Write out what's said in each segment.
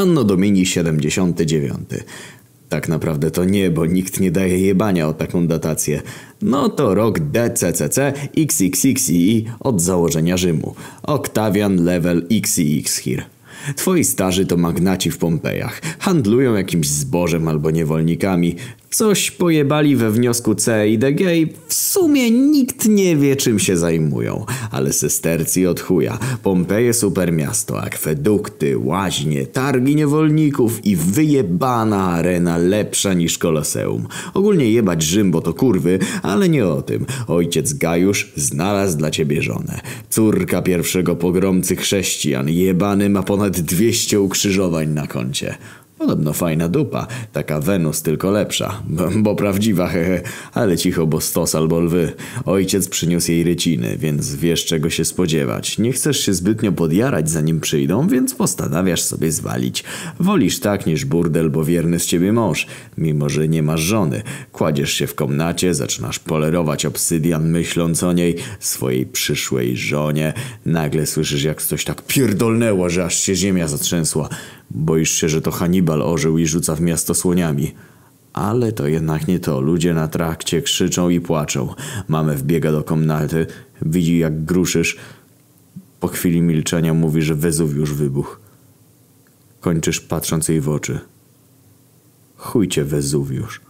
Anno Domini 79. Tak naprawdę to nie, bo nikt nie daje jebania o taką datację. No to rok DCCC XXXI od założenia Rzymu. Octavian Level XIX here. Twoi starzy to magnaci w Pompejach. Handlują jakimś zbożem albo niewolnikami. Coś pojebali we wniosku C i DG i w sumie nikt nie wie czym się zajmują. Ale sestercji od chuja. Pompeje super miasto, akwedukty, łaźnie, targi niewolników i wyjebana arena lepsza niż Koloseum. Ogólnie jebać Rzym, bo to kurwy, ale nie o tym. Ojciec Gajusz znalazł dla ciebie żonę. Córka pierwszego pogromcy chrześcijan. Jebany ma ponad 200 ukrzyżowań na koncie. Podobno fajna dupa, taka Wenus tylko lepsza, bo, bo prawdziwa hehe, ale cicho, bo stos albo lwy. Ojciec przyniósł jej ryciny, więc wiesz czego się spodziewać. Nie chcesz się zbytnio podjarać zanim przyjdą, więc postanawiasz sobie zwalić. Wolisz tak niż burdel, bo wierny z ciebie mąż, mimo że nie masz żony. Kładziesz się w komnacie, zaczynasz polerować obsydian myśląc o niej, swojej przyszłej żonie. Nagle słyszysz jak coś tak pierdolnęło, że aż się ziemia zatrzęsła. Boisz się, że to Hannibal ożył i rzuca w miasto słoniami. Ale to jednak nie to. Ludzie na trakcie krzyczą i płaczą. Mamy wbiega do komnaty, widzi jak gruszysz. Po chwili milczenia mówi, że Wezuwiusz wybuchł. Kończysz patrząc jej w oczy. Chujcie Wezuwiusz.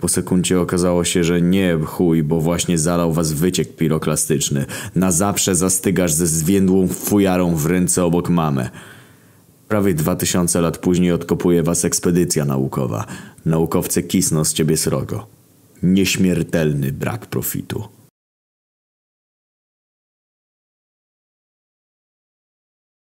Po sekundzie okazało się, że nie chuj, bo właśnie zalał was wyciek piroklastyczny. Na zawsze zastygasz ze zwiędłą fujarą w ręce obok mamy. Prawie dwa tysiące lat później odkopuje was ekspedycja naukowa. Naukowcy kisną z ciebie srogo. Nieśmiertelny brak profitu.